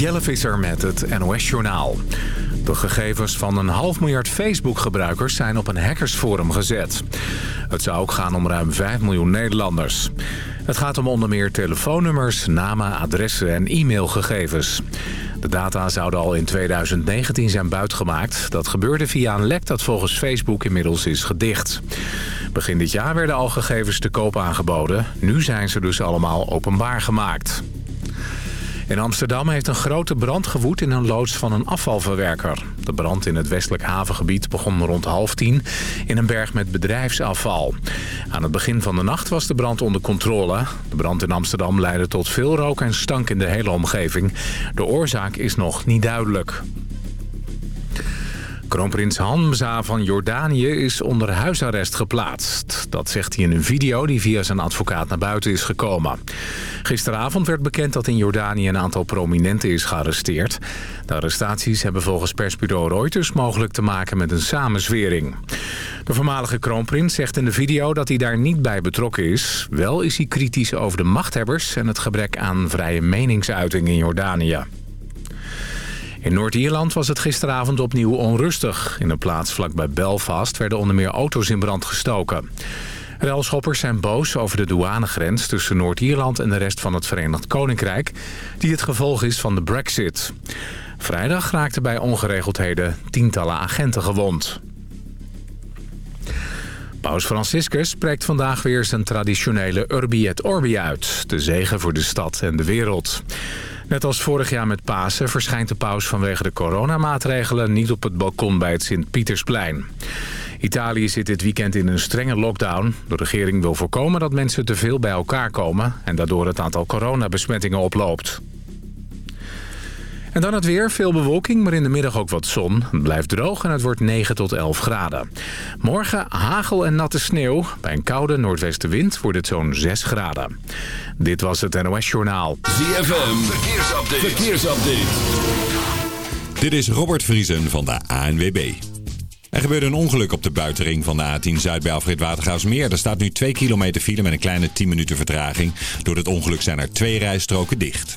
Jelle Visser met het NOS-journaal. De gegevens van een half miljard Facebook-gebruikers zijn op een hackersforum gezet. Het zou ook gaan om ruim 5 miljoen Nederlanders. Het gaat om onder meer telefoonnummers, namen, adressen en e-mailgegevens. De data zouden al in 2019 zijn buitgemaakt. Dat gebeurde via een lek dat volgens Facebook inmiddels is gedicht. Begin dit jaar werden al gegevens te koop aangeboden. Nu zijn ze dus allemaal openbaar gemaakt. In Amsterdam heeft een grote brand gewoed in een loods van een afvalverwerker. De brand in het westelijk havengebied begon rond half tien in een berg met bedrijfsafval. Aan het begin van de nacht was de brand onder controle. De brand in Amsterdam leidde tot veel rook en stank in de hele omgeving. De oorzaak is nog niet duidelijk. Kroonprins Hamza van Jordanië is onder huisarrest geplaatst. Dat zegt hij in een video die via zijn advocaat naar buiten is gekomen. Gisteravond werd bekend dat in Jordanië een aantal prominenten is gearresteerd. De arrestaties hebben volgens persbureau Reuters mogelijk te maken met een samenzwering. De voormalige kroonprins zegt in de video dat hij daar niet bij betrokken is. Wel is hij kritisch over de machthebbers en het gebrek aan vrije meningsuiting in Jordanië. In Noord-Ierland was het gisteravond opnieuw onrustig. In een plaats vlakbij Belfast werden onder meer auto's in brand gestoken. Relschoppers zijn boos over de douanegrens tussen Noord-Ierland en de rest van het Verenigd Koninkrijk... die het gevolg is van de brexit. Vrijdag raakten bij ongeregeldheden tientallen agenten gewond. Paus Franciscus spreekt vandaag weer zijn traditionele Urbi et Orbi uit. De zegen voor de stad en de wereld. Net als vorig jaar met Pasen verschijnt de paus vanwege de coronamaatregelen niet op het balkon bij het Sint-Pietersplein. Italië zit dit weekend in een strenge lockdown. De regering wil voorkomen dat mensen te veel bij elkaar komen... en daardoor het aantal coronabesmettingen oploopt. En dan het weer. Veel bewolking, maar in de middag ook wat zon. Het blijft droog en het wordt 9 tot 11 graden. Morgen hagel en natte sneeuw. Bij een koude noordwestenwind wordt het zo'n 6 graden. Dit was het NOS Journaal. ZFM, verkeersupdate. verkeersupdate. Dit is Robert Vriesen van de ANWB. Er gebeurde een ongeluk op de buitenring van de A10 Zuid bij Alfred Watergaasmeer. Er staat nu 2 kilometer file met een kleine 10 minuten vertraging. Door het ongeluk zijn er twee rijstroken dicht.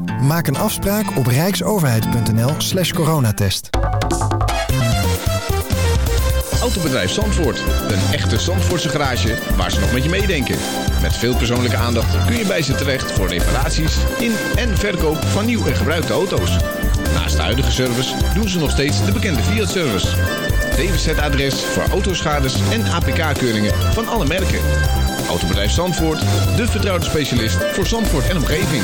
Maak een afspraak op rijksoverheid.nl slash coronatest. Autobedrijf Zandvoort. Een echte Zandvoortse garage waar ze nog met je meedenken. Met veel persoonlijke aandacht kun je bij ze terecht voor reparaties in en verkoop van nieuw en gebruikte auto's. Naast de huidige service doen ze nog steeds de bekende Fiat-service. DWZ-adres voor autoschades en APK-keuringen van alle merken. Autobedrijf Zandvoort, de vertrouwde specialist voor Zandvoort en omgeving.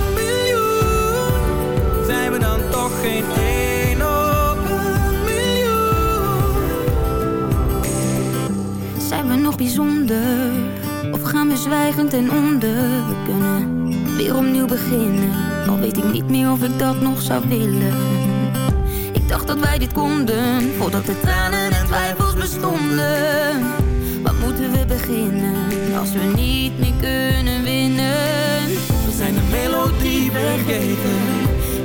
bijzonder? Of gaan we zwijgend ten onder? We kunnen weer opnieuw beginnen. Al weet ik niet meer of ik dat nog zou willen. Ik dacht dat wij dit konden Voordat de tranen en twijfels bestonden. Waar moeten we beginnen Als we niet meer kunnen winnen? We zijn de melodie vergeten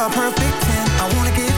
you're a perfect 10 I wanna get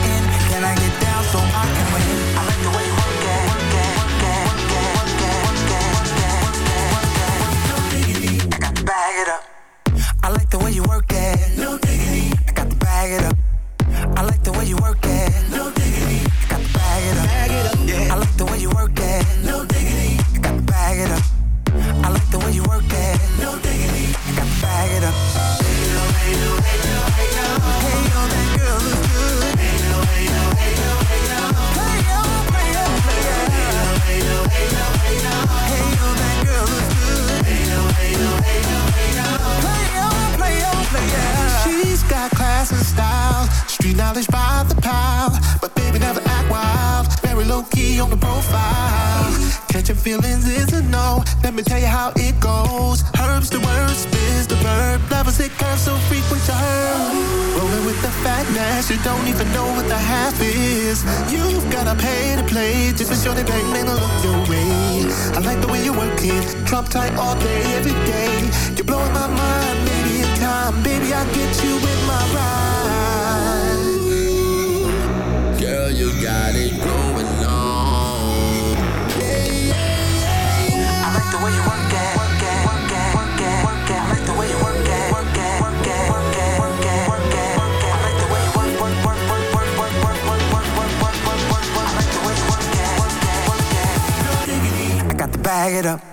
don't even know what the half is. You've gotta pay to play, just be sure they bang man to look your way. I like the way you work it, drop tight all day, every day. You're blowing my mind, maybe in time, baby I'll get you with my ride. Girl, you got it going. bag it up.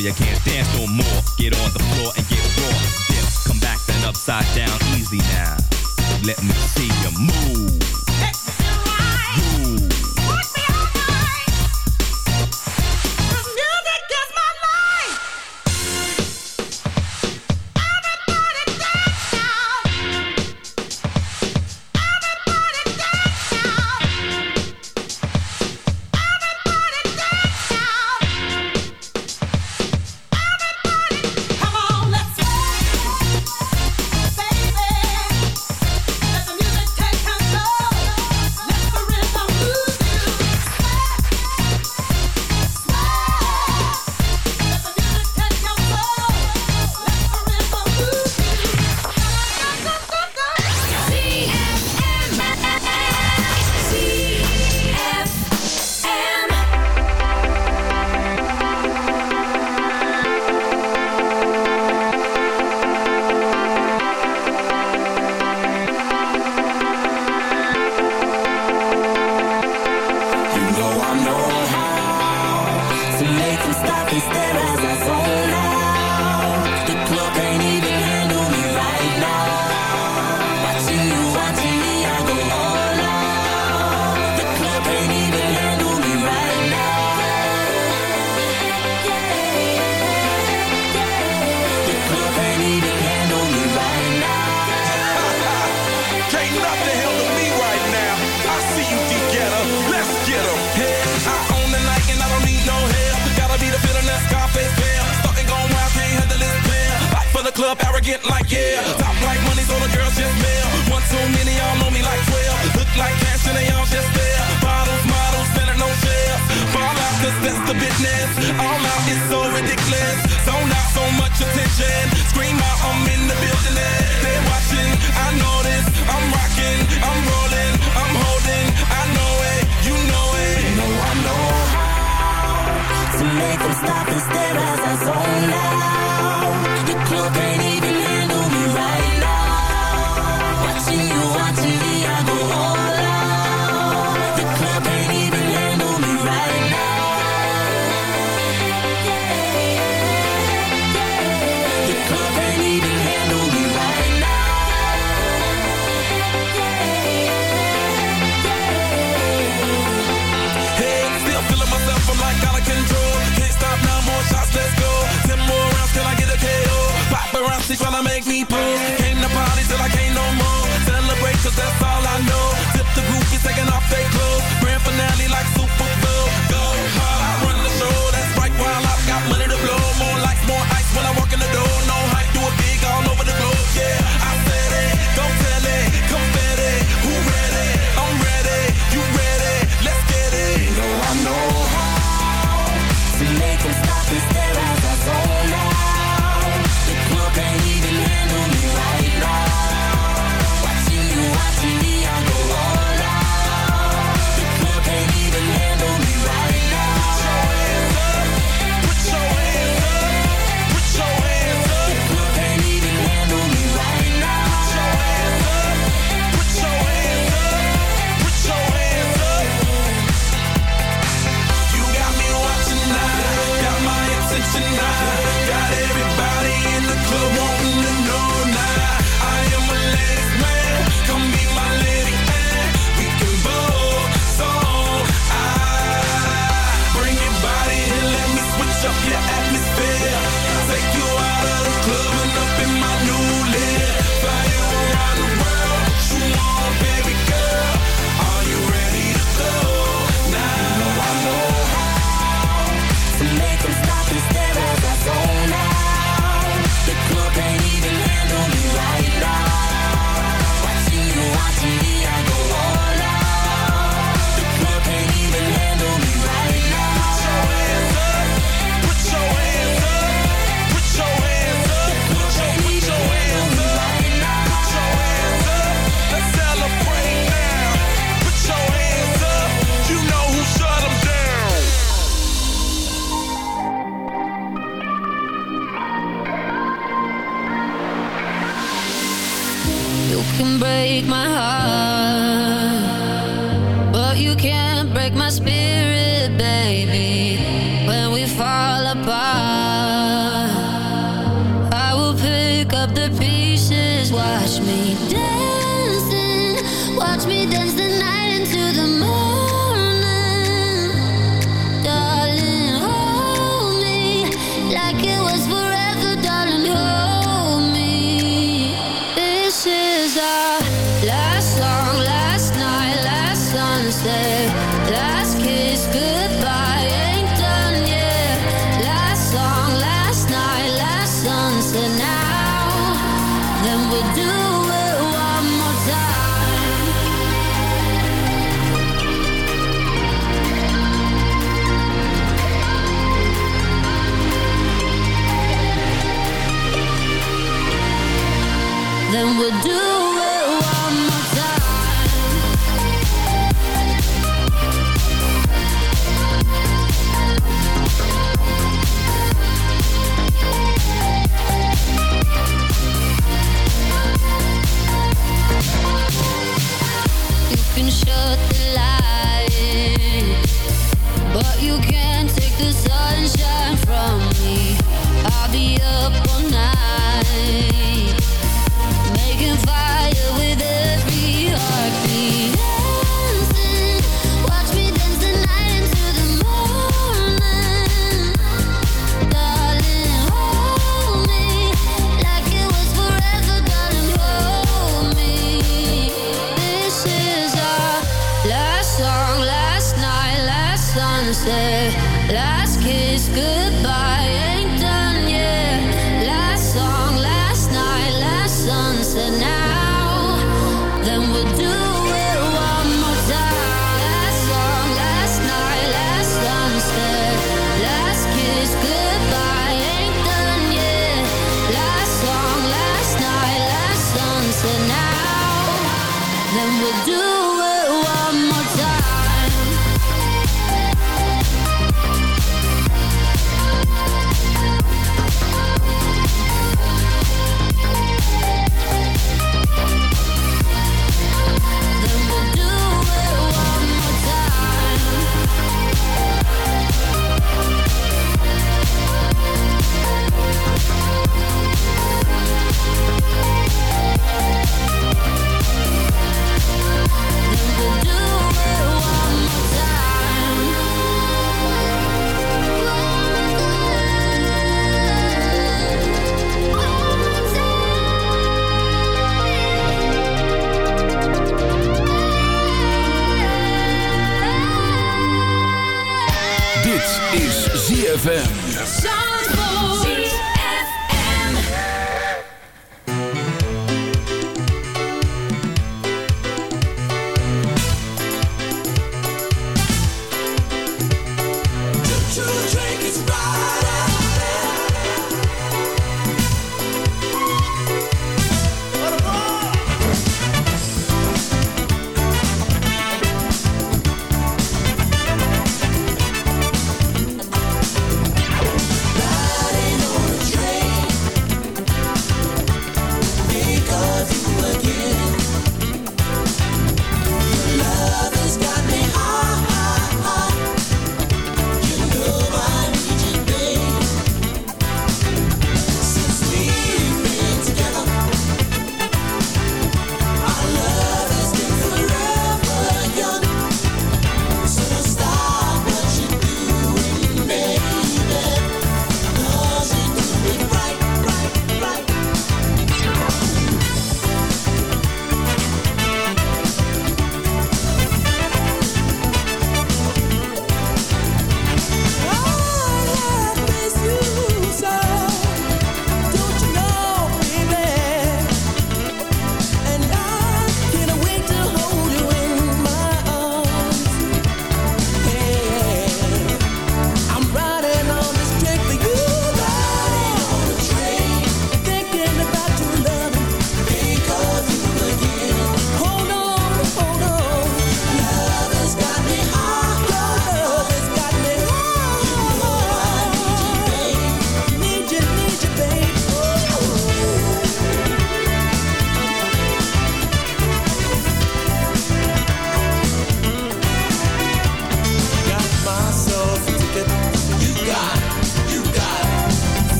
so you can't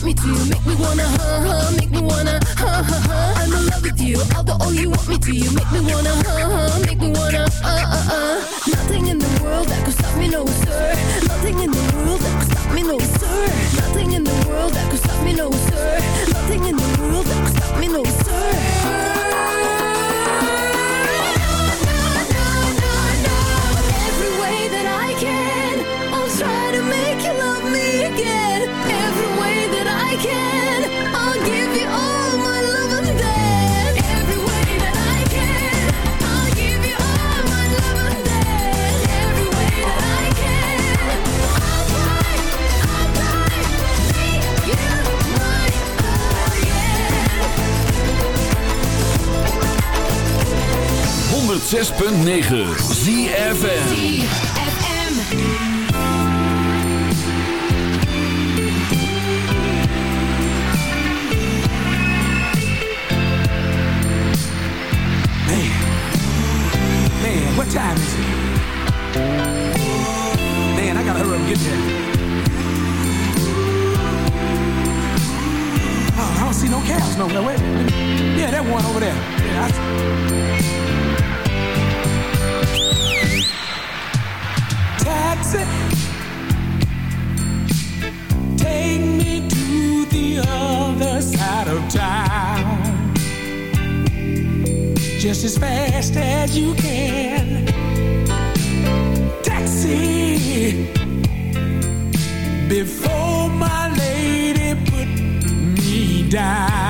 want me to Make me wanna huh huh Make me wanna huh huh huh. I'm in love with you I'll go all you want me to You. Make me wanna huh huh Make me wanna uh uh uh. Nothing in the world that could stop me no sir. Nothing in the world that could stop me no sir. Nothing in the world that could stop me no sir. Nothing in the world that could stop me no sir. 106.9 man, What time is it? Man, I gotta hurry up and get there. Oh, I don't see no cows no, no way. Yeah, that one over there. Yeah, Just as fast as you can. Taxi. Before my lady put me down.